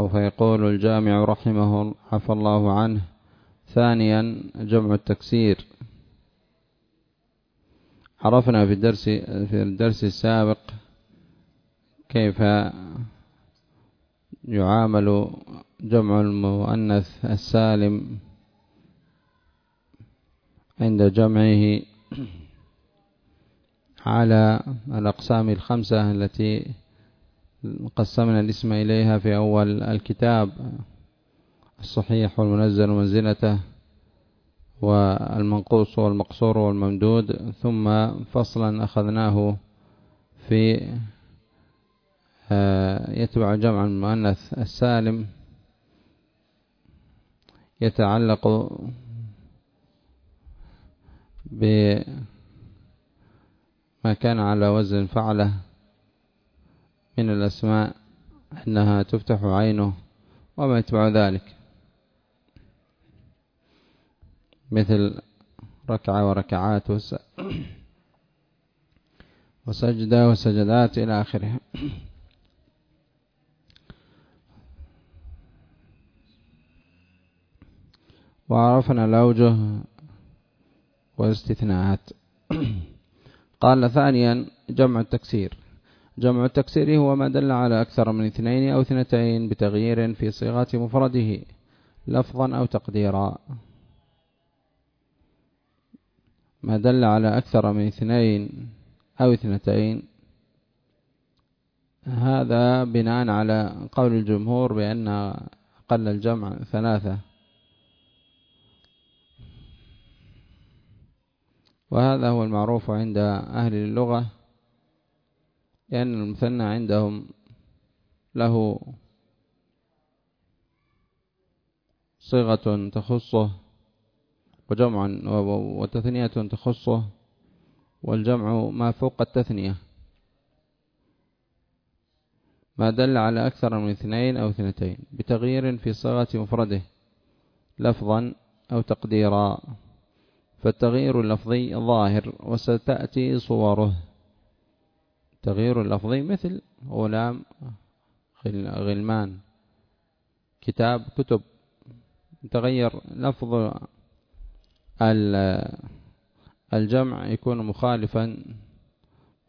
أو فيقول الجامع رحمه عفى الله عنه. ثانيا جمع التكسير. عرفنا في الدرس في الدرس السابق كيف يعامل جمع المؤنث السالم عند جمعه على الأقسام الخمسة التي قسمنا الاسم إليها في أول الكتاب الصحيح والمنزل منزلته والمنقوص والمقصور والممدود ثم فصلا أخذناه في آه، يتبع جمع المؤنث السالم يتعلق بما كان على وزن فعله. من الأسماء أنها تفتح عينه وما يتبع ذلك. مثل ركعة وركعات وسجدة وسجدات إلى آخره. وعرفنا الأوجه والاستثناءات. قال ثانيا جمع التكسير. جمع التكسير هو ما دل على أكثر من اثنين أو اثنتين بتغيير في صيغة مفرده لفظا أو تقديرا. ما دل على أكثر من اثنين أو اثنتين. هذا بناء على قول الجمهور بأن أقل الجمع ثلاثة. وهذا هو المعروف عند أهل اللغة. لأن المثنى عندهم له صيغة تخصه وجمع وتثنية تخصه والجمع ما فوق التثنية. ما دل على أكثر من اثنين أو اثنتين بتغيير في صيغة مفرده لفظا أو تقديرا. فالتغيير اللفظي ظاهر وستأتي صوره. تغيير اللفظي مثل غلام غلمان. كتاب كتب. تغير لفظ الجمع يكون مخالفا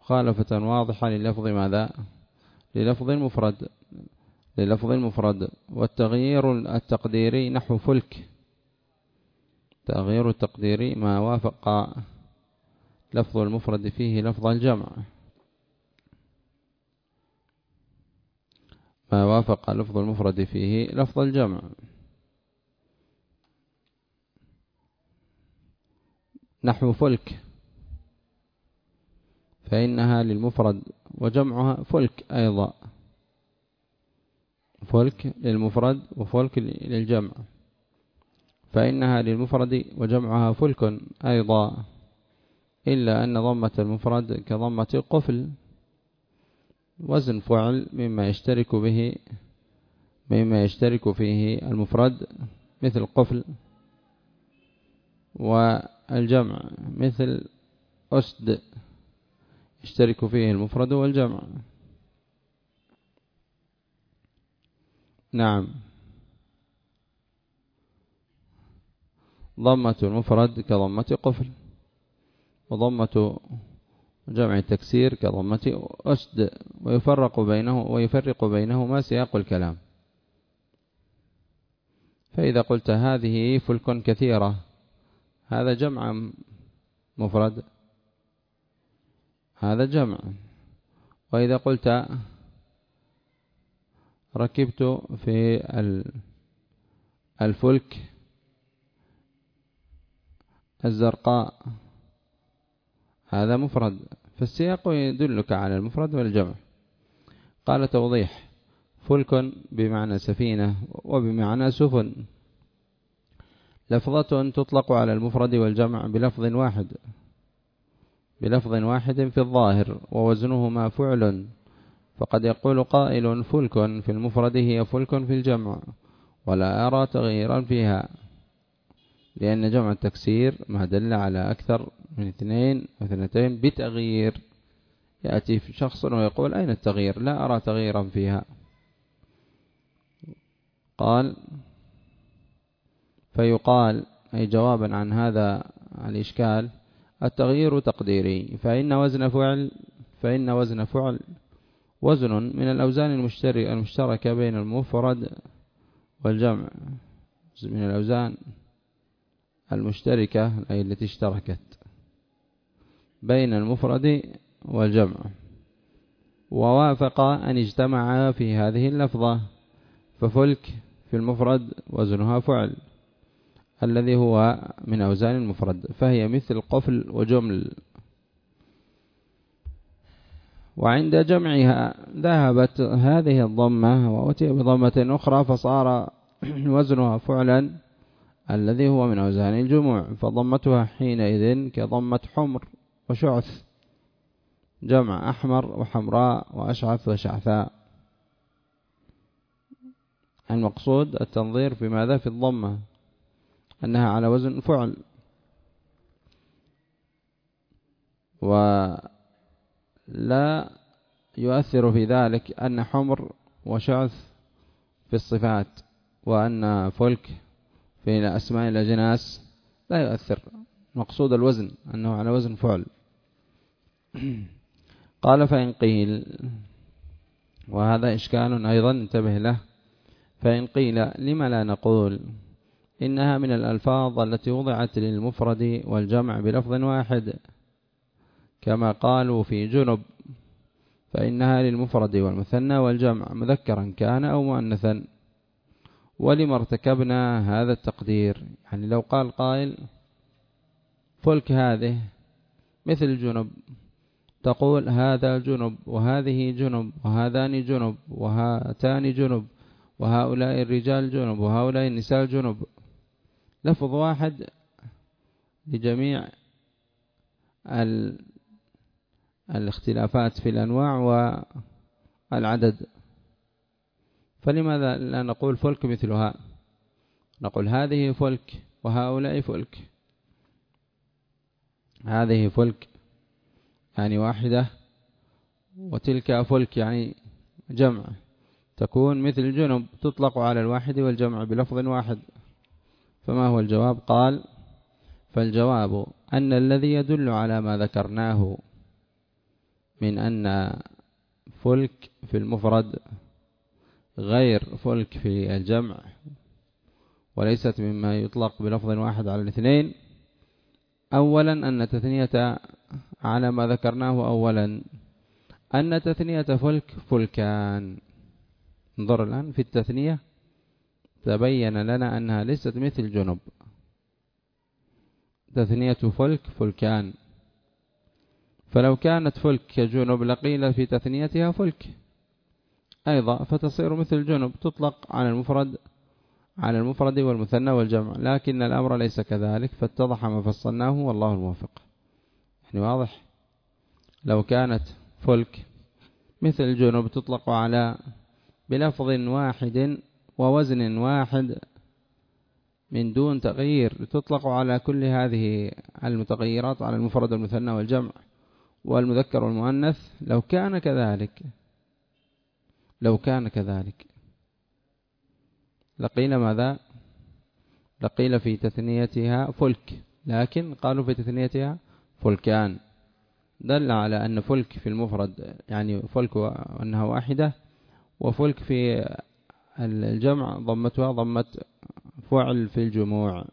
مخالفة واضحة للفظ ماذا؟ للفظ المفرد. للفظ المفرد. والتغيير التقديري نحو فلك. تغيير التقديري ما وافق لفظ المفرد فيه لفظ الجمع. ما وافق لفظ المفرد فيه لفظ الجمع. نحو فلك. فإنها للمفرد وجمعها فلك أيضا. فلك للمفرد وفلك للجمع. فإنها للمفرد وجمعها فلك أيضا. إلا أن ضمة المفرد كضمة قفل وزن فعل مما يشترك به مما يشترك فيه المفرد مثل قفل والجمع مثل أسد يشترك فيه المفرد والجمع. نعم. ضمة المفرد كضمة قفل وضمة جمع التكسير كضمة أسد ويفرق بينه ويفرق بينهما سياق الكلام. فإذا قلت هذه فلك كثيرة هذا جمع مفرد. هذا جمع. وإذا قلت ركبت في الفلك الزرقاء هذا مفرد فالسياق يدلك على المفرد والجمع. قال توضيح فلك بمعنى سفينة وبمعنى سفن. لفظة تطلق على المفرد والجمع بلفظ واحد. بلفظ واحد في الظاهر ووزنهما فعل. فقد يقول قائل فلك في المفرد هي فلك في الجمع ولا أرى تغييرا فيها. لأن جمع التكسير ما دل على أكثر من اثنين واثنتين بتغيير. يأتي شخص ويقول أين التغيير؟ لا أرى تغييرا فيها. قال فيقال أي جوابا عن هذا الإشكال التغيير تقديري فإن وزن فعل فإن وزن فعل وزن من الأوزان المشتركة بين المفرد والجمع. من الأوزان المشتركة أي التي اشتركت بين المفرد والجمع. ووافق أن اجتمع في هذه اللفظة ففلك في المفرد وزنها فعل الذي هو من أوزان المفرد فهي مثل قفل وجمل. وعند جمعها ذهبت هذه الضمة وأتي بضمة أخرى فصار وزنها فعلا. الذي هو من أوزان الجموع فضمتها حينئذ كضمة حمر وشعث جمع أحمر وحمراء وأشعث وشعثاء. المقصود التنظير في ماذا؟ في الضمة أنها على وزن فعل. ولا يؤثر في ذلك أن حمر وشعث في الصفات وأن فلك في أسماء الأجناس لا يؤثر. مقصود الوزن أنه على وزن فعل. قال فإن قيل وهذا إشكال أيضا انتبه له. فإن قيل لما لا نقول؟ إنها من الألفاظ التي وضعت للمفرد والجمع بلفظ واحد. كما قالوا في جنب فإنها للمفرد والمثنى والجمع. مذكرا كان أو مؤنثا. ولما ارتكبنا هذا التقدير؟ يعني لو قال قائل فلك هذه مثل جنب تقول هذا جنب وهذه جنب وهذان جنب وهاتان جنب وهؤلاء الرجال جنب وهؤلاء النساء جنب. لفظ واحد لجميع الاختلافات في الأنواع والعدد. فلماذا لا نقول فلك مثلها؟ نقول هذه فلك وهؤلاء فلك. هذه فلك يعني واحدة وتلك فلك يعني جمع. تكون مثل جنب تطلق على الواحد والجمع بلفظ واحد. فما هو الجواب؟ قال فالجواب أن الذي يدل على ما ذكرناه من أن فلك في المفرد غير فلك في الجمع وليست مما يطلق بلفظ واحد على الاثنين. أولا أن تثنية على ما ذكرناه أولا أن تثنية فلك فلكان. انظر الآن في التثنية تبين لنا أنها ليست مثل جنب. تثنية فلك فلكان. فلو كانت فلك كجنب لقيل في تثنيتها فلك. أيضا فتصير مثل جنب تطلق على المفرد على المفرد والمثنى والجمع. لكن الأمر ليس كذلك فاتضح ما فصلناه والله الموفق يعني واضح؟ لو كانت فلك مثل جنب تطلق على بلفظ واحد ووزن واحد من دون تغيير تطلق على كل هذه المتغيرات على المفرد والمثنى والجمع. والمذكر والمؤنث لو كان كذلك لو كان كذلك. لقيل ماذا؟ لقيل في تثنيتها فلك. لكن قالوا في تثنيتها فلكان. دل على أن فلك في المفرد يعني فلك أنها واحدة وفلك في الجمع ضمتها ضمة فعل في الجموع.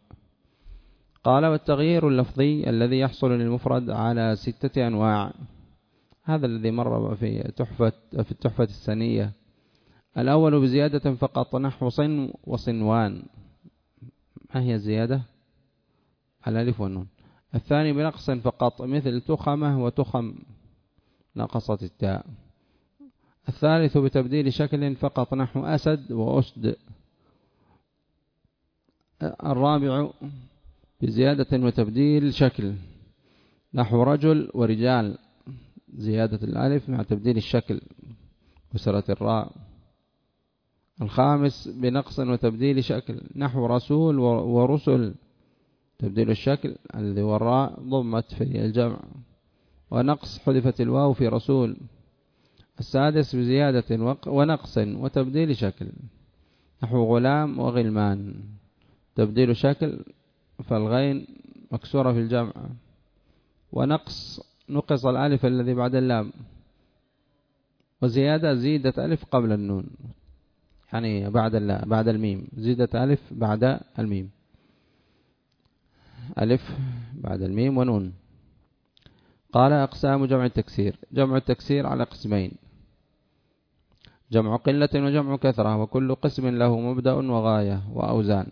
قال والتغيير اللفظي الذي يحصل للمفرد على ستة أنواع. هذا الذي مر في تحفة في التحفة السنية. الأول بزيادة فقط نحو صن وصنوان. ما هي الزيادة؟ الألف والنون. الثاني بنقص فقط مثل تخمة وتخم نقصت التاء. الثالث بتبديل شكل فقط نحو أسد وأسد. الرابع بزيادة وتبديل شكل نحو رجل ورجال. زيادة الألف مع تبديل الشكل كسرة الراء. الخامس بنقص وتبديل شكل. نحو رسول ورسل. تبديل الشكل الذي وراء ضمت في الجمع. ونقص حذفت الواو في رسول. السادس بزيادة ونقص وتبديل شكل. نحو غلام وغلمان. تبديل شكل فالغين مكسورة في الجمع. ونقص نقص الألف الذي بعد اللام. وزيادة زيدة ألف قبل النون. يعني بعد بعد الميم. زيدة ألف بعد الميم. ألف بعد الميم ونون. قال أقسام جمع التكسير. جمع التكسير على قسمين. جمع قلة وجمع كثرة وكل قسم له مبدأ وغاية وأوزان.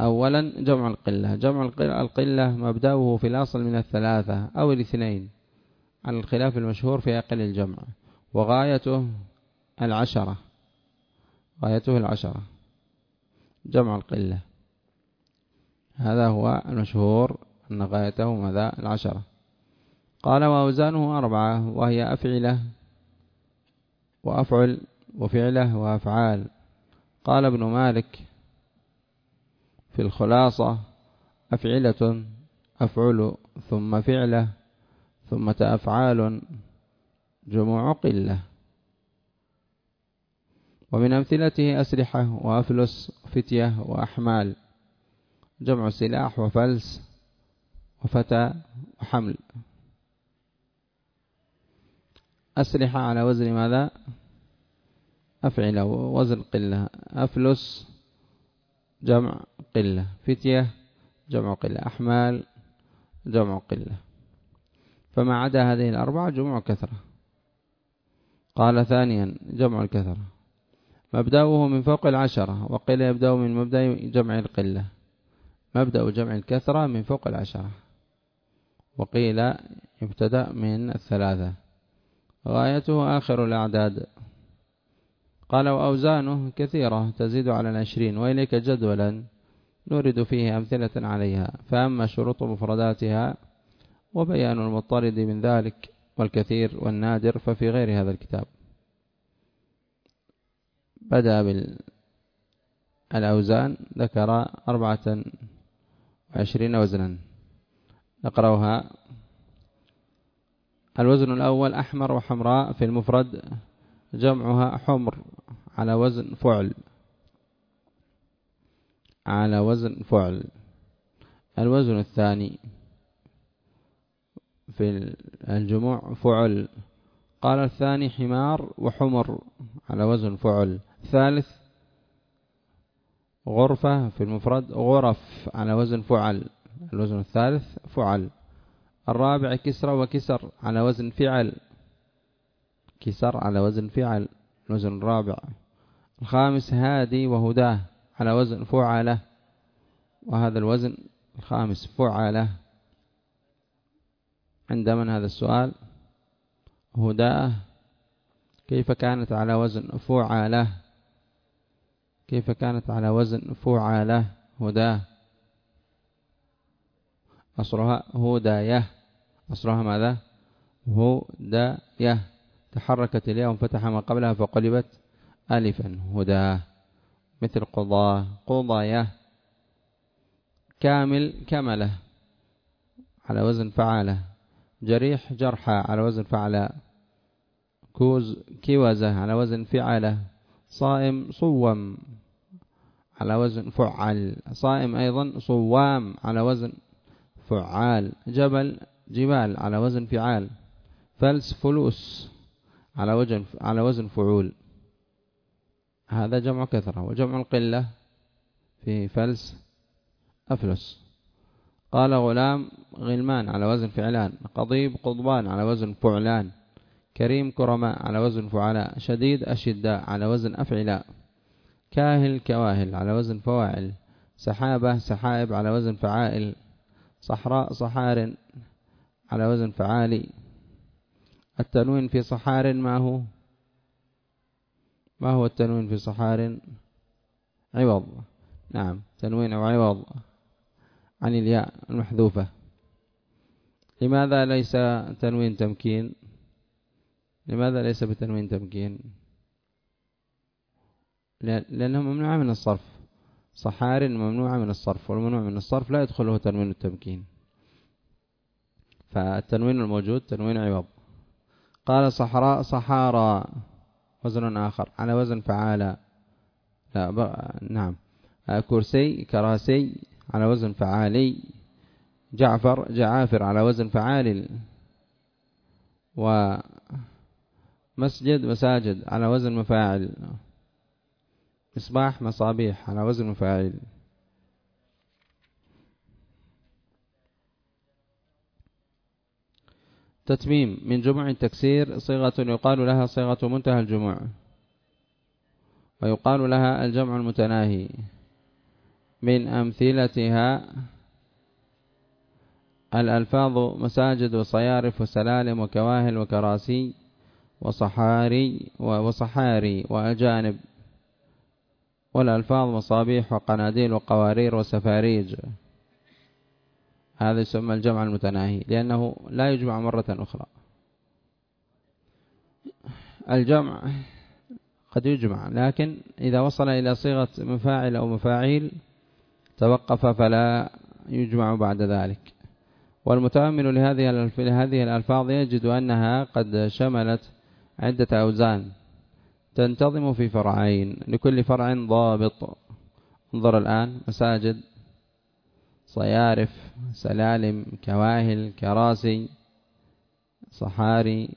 أولا جمع القلة. جمع القلة مبدأه في الأصل من الثلاثة أو الاثنين على الخلاف المشهور في أقل الجمع. وغايته العشرة. غايته العشرة. جمع القلة. هذا هو المشهور أن غايته ماذا؟ العشرة. قال وأوزانه أربعة وهي أفعلة وأفعل وفعلة وأفعال. قال ابن مالك في الخلاصة أفعلة أفعل ثم فعلة ثم أفعال جموع قلة. ومن أمثلته أسلحة وأفلس فتية وأحمال جمع سلاح وفلس وفتى وحمل. أسلحة على وزن ماذا؟ أفعل وزن قلة. أفلس جمع قلة. فتية جمع قلة. أحمال جمع قلة. فما عدا هذه الأربعة جمع كثرة. قال ثانيا جمع الكثرة. مبدأه من فوق العشرة وقيل يبدأ من مبدأ جمع القلة. مبدأ جمع الكثرة من فوق العشرة. وقيل يبتدأ من الثلاثة. غايته آخر الأعداد. قال وأوزانه كثيرة تزيد على العشرين وإليك جدولا نورد فيه أمثلة عليها. فأما شروط مفرداتها وبيان المضطرد من ذلك والكثير والنادر ففي غير هذا الكتاب. بدأ بالأوزان ذكر أربعة وعشرين وزنا. نقرأها. الوزن الأول أحمر وحمراء في المفرد. جمعها حمر على وزن فعل. على وزن فعل. الوزن الثاني في الجموع فعل. قال الثاني حمار وحمر على وزن فعل. ثالث غرفة في المفرد غرف على وزن فعل. الوزن الثالث فعل. الرابع كسرة وكسر على وزن فعل. كسر على وزن فعل الوزن الرابع الخامس هادي وهداه على وزن فعلة. وهذا الوزن الخامس فعلة. عند من هذا السؤال؟ هداه. كيف كانت على وزن فعلة؟ كيف كانت على وزن فعلة؟ هداه. أصلها هداية. أصلها ماذا؟ هداية. تحركت الياء وانفتح ما قبلها فقلبت ألفا. هداه مثل قضاء قضايا. كامل. كملة. على وزن فعالة. جريح. جرحى. على وزن فعلا كوز. كوزة. على وزن فعله صائم. صوم. على وزن فعل صائم أيضا. صوام. على وزن فعال. جبل. جبال. على وزن فعال. فلس. فلوس. على وزن على وزن فعول. هذا جمع كثرة وجمع القلة في فلس أفلس. قال غلام غلمان على وزن فعلان قضيب قضبان على وزن فعلان كريم كرماء على وزن فعلاء شديد أشداء على وزن أفعلاء كاهل كواهل على وزن فواعل سحابة سحائب على وزن فعائل صحراء صحار على وزن فعالي. التنوين في صحار ما هو؟ ما هو التنوين في صحار؟ عوض. نعم تنوين عوض عن الياء المحذوفة. لماذا ليس تنوين تمكين؟ لماذا ليس بتنوين تمكين؟ لأنه ممنوع من الصرف. صحار ممنوع من الصرف والممنوع من الصرف لا يدخله تنوين التمكين. فالتنوين الموجود تنوين عوض. قال صحراء صحارى. وزن آخر. على وزن فعالة لا نعم. كرسي كراسي. على وزن فعالي. جعفر جعافر. على وزن فعال. ومسجد مساجد. على وزن مفاعل. مصباح مصابيح. على وزن مفاعل. تتميم من جموع التكسير صيغة يقال لها صيغة منتهى الجموع. ويقال لها الجمع المتناهي. من أمثلتها الألفاظ مساجد وصيارف وسلالم وكواهل وكراسي وصحاري وصحاري وأجانب. والألفاظ مصابيح وقناديل وقوارير وسفاريج. هذا يسمى الجمع المتناهي لأنه لا يجمع مرة أخرى. الجمع قد يجمع لكن إذا وصل إلى صيغة مفاعل أو مفاعيل توقف فلا يجمع بعد ذلك. والمتأمل لهذه لهذه الألفاظ يجد أنها قد شملت عدة أوزان تنتظم في فرعين لكل فرع ضابط. انظر الآن مساجد صيارف سلالم كواهل كراسي صحاري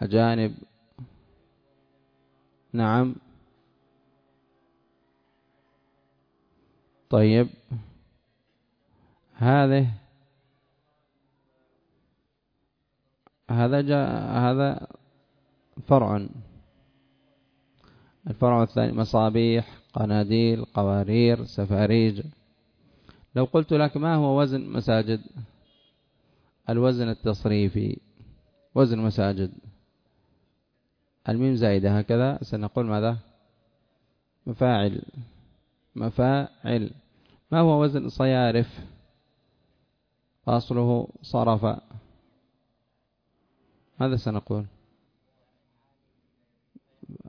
أجانب. نعم. طيب. هذه هذا جاء هذا فرع. الفرع الثاني مصابيح قناديل قوارير سفاريج. لو قلت لك ما هو وزن مساجد؟ الوزن التصريفي. وزن مساجد. الميم زائدة هكذا. سنقول ماذا؟ مفاعل. مفاعل. ما هو وزن صيارف؟ أصله صرف. ماذا سنقول؟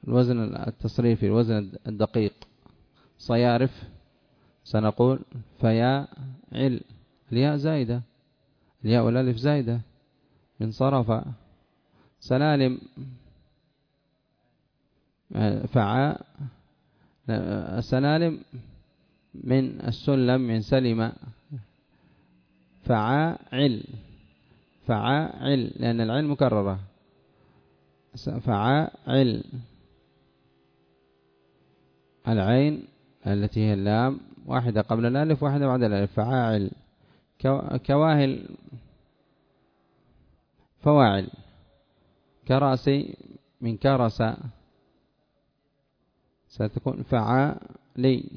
الوزن التصريفي الوزن الدقيق. صيارف. سنقول فيا عل الياء زايدة الياء والألف زايدة من صرف سلالم فعاء السلالم من السلم من سلم فعاعل فعاعل لأن العين مكررة. فعاعل العين التي هي اللام واحدة قبل الألف واحدة بعد الألف. فعاعل. كواهل. فواعل. كراسي من كرس. ستكون فعالي.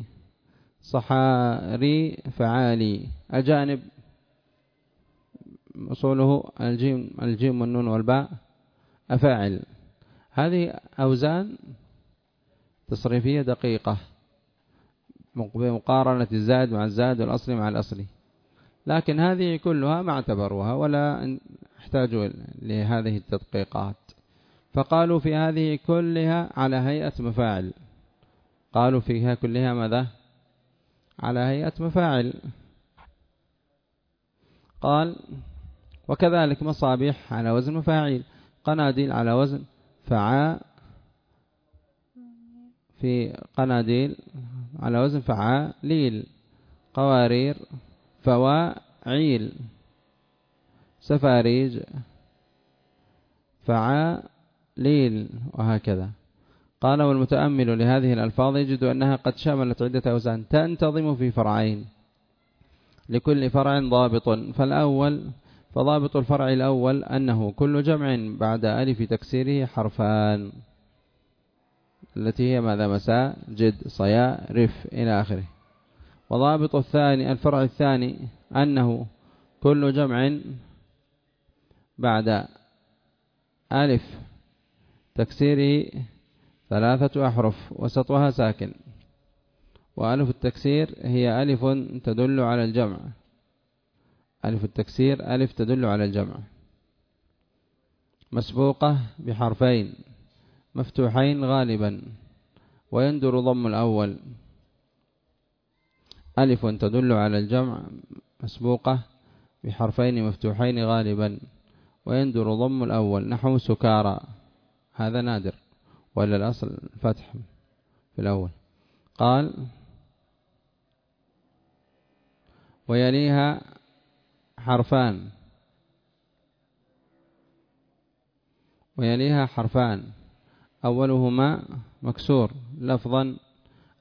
صحاري فعالي. أجانب أصوله الجيم الجيم والنون والباء. أفاعل. هذه أوزان تصريفية دقيقة. بمقارنة الزاد مع الزاد والأصلي مع الأصلي. لكن هذه كلها ما اعتبروها ولا احتاجوا لهذه التدقيقات. فقالوا في هذه كلها على هيئة مفاعل. قالوا فيها كلها ماذا؟ على هيئة مفاعل. قال وكذلك مصابيح على وزن مفاعيل. قناديل على وزن فعاء في قناديل على وزن فعاليل. قوارير فواعيل. سفاريج فعاليل. وهكذا. قال والمتأمل لهذه الألفاظ يجد أنها قد شملت عدة أوزان تنتظم في فرعين. لكل فرع ضابط. فالأول فضابط الفرع الأول أنه كل جمع بعد ألف تكسيره حرفان. التي هي ماذا مساء جد صيا رف إلى آخره. وضابط الثاني الفرع الثاني أنه كل جمع بعد ألف. تكسيره ثلاثة أحرف وسطها ساكن. وألف التكسير هي ألف تدل على الجمع. ألف التكسير ألف تدل على الجمع. مسبوقة بحرفين. مفتوحين غالبا ويندر ضم الأول. ألف تدل على الجمع مسبوقة بحرفين مفتوحين غالبا ويندر ضم الأول. نحو سكارى. هذا نادر ولا الأصل فتح في الأول. قال ويليها حرفان. ويليها حرفان. أولهما مكسور لفظا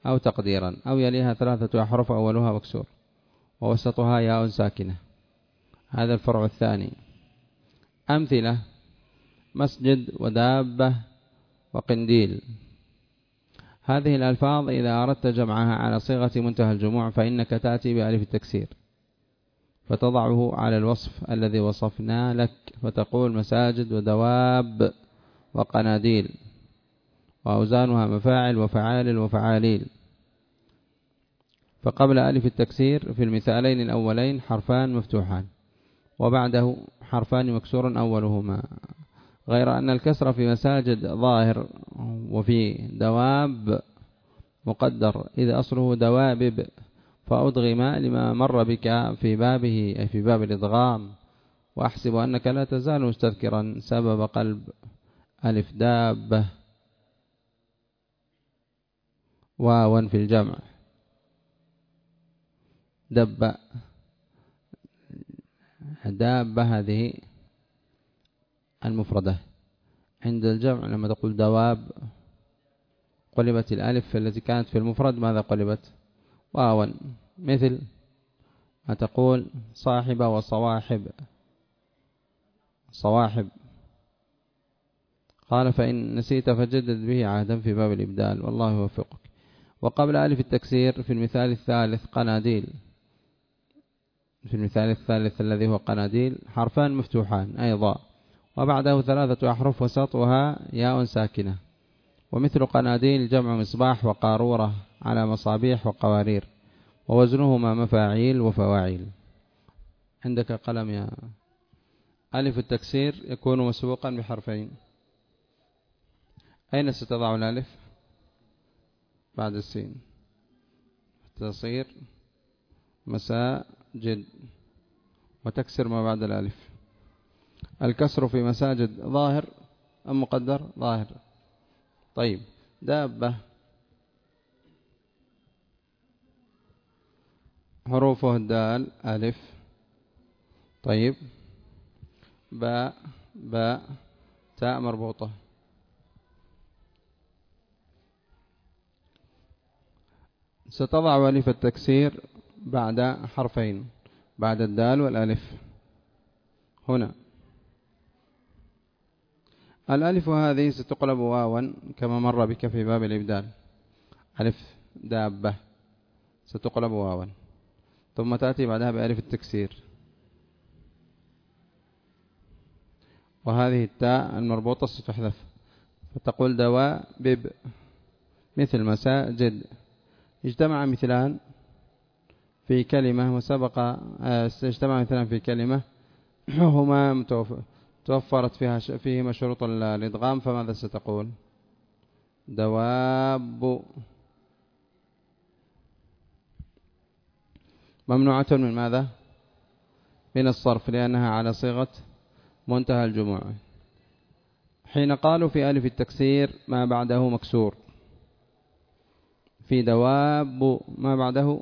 أو تقديرا أو يليها ثلاثة أحرف أولها مكسور ووسطها ياء ساكنة. هذا الفرع الثاني. أمثلة مسجد ودابة وقنديل. هذه الألفاظ إذا أردت جمعها على صيغة منتهى الجموع فإنك تأتي بألف التكسير. فتضعه على الوصف الذي وصفنا لك فتقول مساجد ودواب وقناديل. وأوزانها مفاعل وفعال وفعاليل. فقبل ألف التكسير في المثالين الأولين حرفان مفتوحان. وبعده حرفان مكسور أولهما. غير أن الكسر في مساجد ظاهر وفي دواب مقدر إذا أصله دوابب فأدغم لما مر بك في بابه أي في باب الإدغام. وأحسب أنك لا تزال مستذكرا سبب قلب ألف دابة. واوا في الجمع. دب. دابة هذه المفردة. عند الجمع لما تقول دواب قلبت الألف التي كانت في المفرد ماذا قلبت؟ واوا مثل ما تقول صاحب وصواحب. صواحب. قال فإن نسيت فجدد به عهدا في باب الإبدال والله يوفقك. وقبل ألف التكسير في المثال الثالث قناديل. في المثال الثالث الذي هو قناديل حرفان مفتوحان أيضا وبعده ثلاثة أحرف وسطها ياء ساكنة. ومثل قناديل جمع مصباح وقارورة على مصابيح وقوارير. ووزنهما مفاعيل وفواعيل. عندك قلم يا ألف التكسير يكون مسبوقا بحرفين. أين ستضع الألف؟ بعد السين. تصير مساء جد وتكسر ما بعد الألف. الكسر في مساجد ظاهر أم مقدر ظاهر؟ طيب دابة. حروفه الدال ألف. طيب باء باء تاء مربوطة. ستضع ألف التكسير بعد حرفين بعد الدال والألف. هنا. الألف هذه ستقلب واوا كما مر بك في باب الإبدال. ألف دابة. ستقلب واوا. ثم تأتي بعدها بألف التكسير. وهذه التاء المربوطة ستحذف. فتقول دواء بب. مثل مساجد اجتمع مثلان في كلمة وسبق آه، اجتمع مثلان في كلمة. هما توفرت فيها فيهما شروط الإدغام فماذا ستقول؟ دواب. ممنوعة من ماذا؟ من الصرف لأنها على صيغة منتهى الجموع. حين قالوا في ألف التكسير ما بعده مكسور. في دواب ما بعده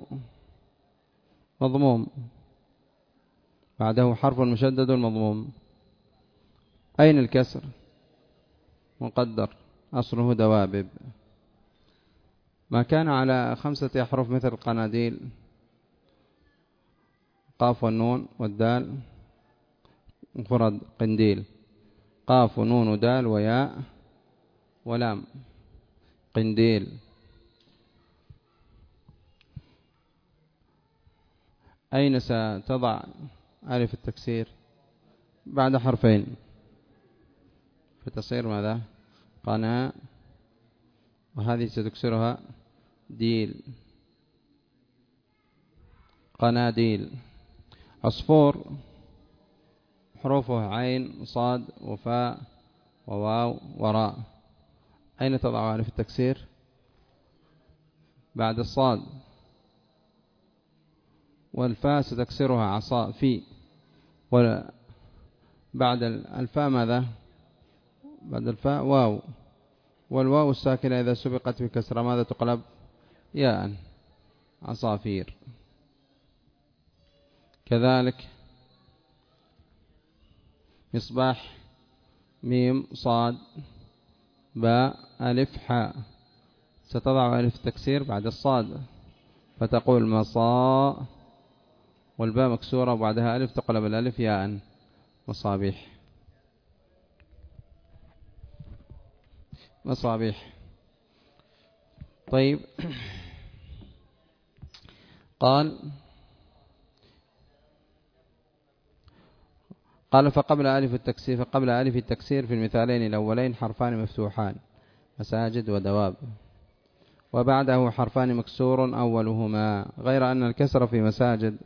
مضموم. بعده حرف مشدد مضموم. أين الكسر؟ مقدر. أصله دوابب ما كان على خمسة أحرف مثل القناديل قاف والنون والدال مفرد قنديل. قاف ونون ودال وياء ولام. قنديل. أين ستضع ألف التكسير؟ بعد حرفين. فتصير ماذا؟ قناة. وهذه ستكسرها ديل. قناديل عصفور حروفه عين وصاد وفاء وواو وراء. أين تضع ألف التكسير؟ بعد الصاد. والفاء ستكسرها عصاء في. بعد الفاء ماذا؟ بعد الفاء واو. والواو الساكنة إذا سبقت بكسرة ماذا تقلب؟ ياء. عصافير. كذلك مصباح ميم صاد باء ألف حاء. ستضع ألف التكسير بعد الصاد. فتقول مصاء. والباء مكسورة وبعدها ألف تقلب الألف ياء. مصابيح. مصابيح. طيب. قال قال فقبل ألف التكسير فقبل ألف التكسير في المثالين الأولين حرفان مفتوحان مساجد ودواب. وبعده حرفان مكسور أولهما غير أن الكسر في مساجد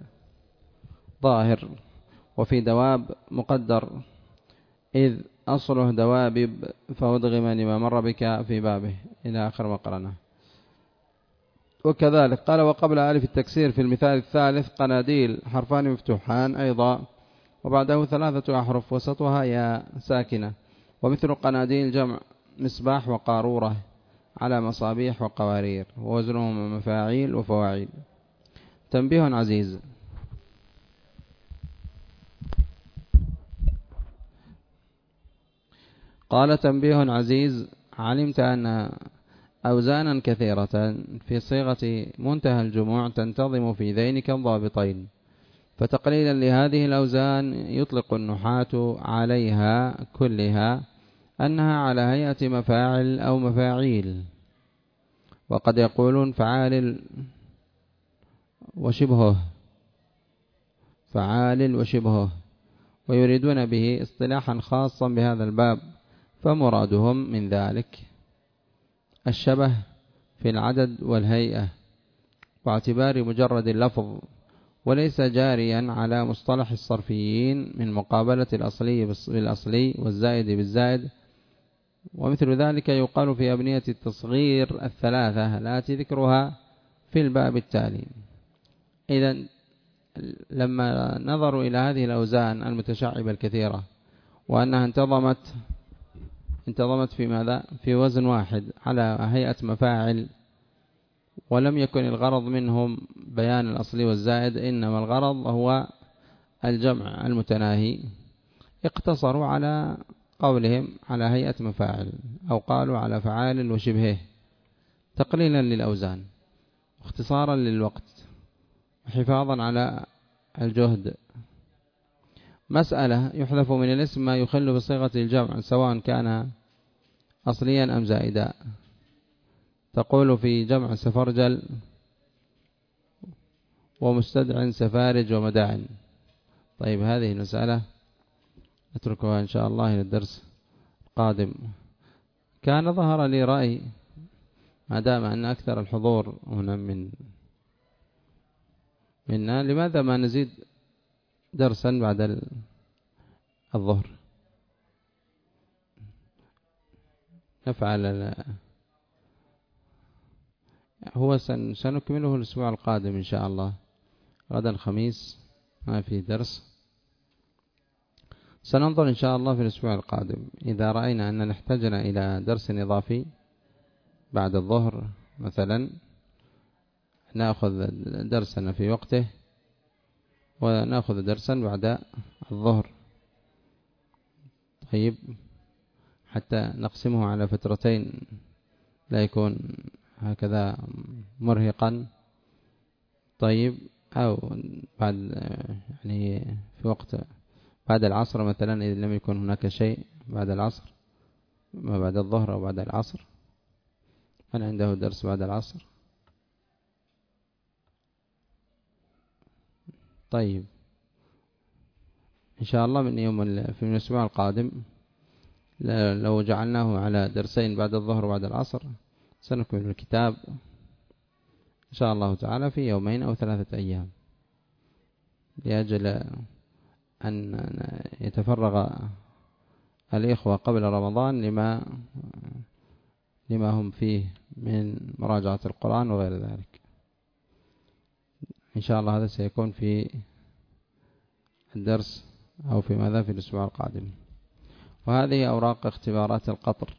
ظاهر وفي دواب مقدر. إذ أصله دوابب فأدغم لما مر بك في بابه. إلى آخر ما قرناه وكذلك قال وقبل ألف التكسير في المثال الثالث قناديل حرفان مفتوحان أيضا وبعده ثلاثة أحرف وسطها يا ساكنة. ومثل قناديل جمع مصباح وقارورة على مصابيح وقوارير ووزنهم مفاعيل وفواعيل. تنبيه عزيز. قال تنبيه عزيز علمت أن أوزانا كثيرة في صيغة منتهى الجموع تنتظم في ذينك الضابطين فتقليلا لهذه الأوزان يطلق النحاة عليها كلها أنها على هيئة مفاعل أو مفاعيل. وقد يقولون فعال وشبهه. فعال وشبهه. ويريدون به اصطلاحا خاصا بهذا الباب. فمرادهم من ذلك الشبه في العدد والهيئة واعتبار مجرد اللفظ وليس جاريا على مصطلح الصرفيين من مقابلة الأصلي بالأصلي والزائد بالزائد. ومثل ذلك يقال في أبنية التصغير الثلاثة التي ذكرها في الباب التالي. إذا لما نظروا إلى هذه الأوزان المتشعبة الكثيرة وأنها انتظمت انتظمت في ماذا؟ في وزن واحد على هيئة مفاعل ولم يكن الغرض منهم بيان الأصلي والزائد إنما الغرض هو الجمع المتناهي. اقتصروا على قولهم على هيئة مفاعل أو قالوا على فعال وشبهه تقليلا للأوزان واختصارا للوقت وحفاظا على الجهد. مسألة يحذف من الاسم ما يخل بصيغة الجمع سواء كان أصليا أم زائدا؟ تقول في جمع سفرجل ومستدع سفارج ومداعن طيب هذه المسألة نتركها إن شاء الله إلى الدرس القادم. كان ظهر لي رأي ما دام أن أكثر الحضور هنا من منا لماذا ما نزيد درسا بعد الظهر؟ نفعل هو سنكمله الأسبوع القادم إن شاء الله. غدا الخميس ما في درس. سننظر إن شاء الله في الأسبوع القادم. إذا رأينا أن احتجنا إلى درس إضافي بعد الظهر مثلا نأخذ درسنا في وقته ونأخذ درسا بعد الظهر. طيب. حتى نقسمه على فترتين لا يكون هكذا مرهقا. طيب أو بعد يعني في وقت بعد العصر مثلا إذا لم يكن هناك شيء بعد العصر ما بعد الظهر أو بعد العصر من عنده درس بعد العصر؟ طيب. إن شاء الله من يوم في الأسبوع القادم لو جعلناه على درسين بعد الظهر وبعد العصر سنكمل الكتاب إن شاء الله تعالى في يومين أو ثلاثة أيام. لأجل أن يتفرغ الإخوة قبل رمضان لما لما هم فيه من مراجعة القرآن وغير ذلك. إن شاء الله هذا سيكون في الدرس أو في ماذا في الأسبوع القادم. وهذه أوراق اختبارات القطر.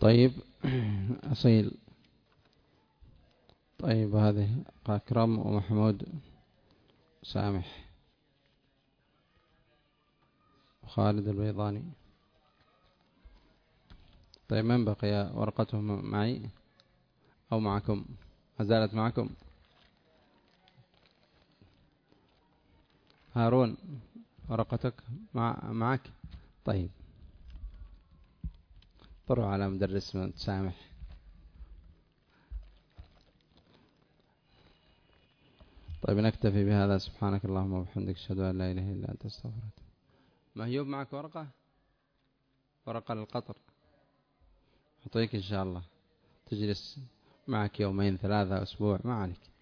طيب أصيل. طيب هذه أكرم ومحمود سامح. وخالد البيضاني. طيب من بقي؟ ورقتهم معي أو معكم؟ ما زالت معكم. هارون ورقتك مع معك. طيب. طروا على مدرس متسامح طيب نكتفي بهذا. سبحانك اللهم وبحمدك. أشهد أن لا إله إلا أنت. أستغفرك. مهيوب معك ورقة؟ ورقة للقطر. أعطيك إن شاء الله. تجلس معك يومين ثلاثة أسبوع. ما عليك.